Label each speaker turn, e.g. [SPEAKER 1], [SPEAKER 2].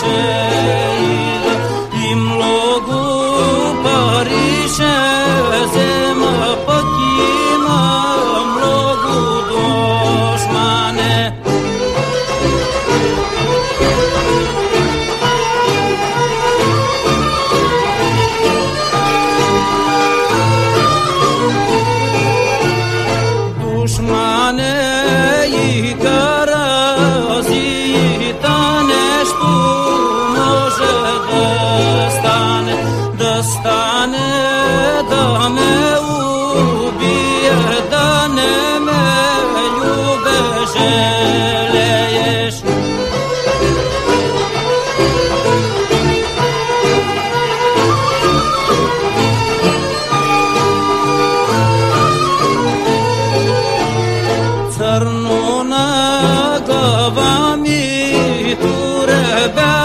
[SPEAKER 1] cheia, imlogu parishe. destane dane u bir dane me ljubeže Crno na gava mi tu rebe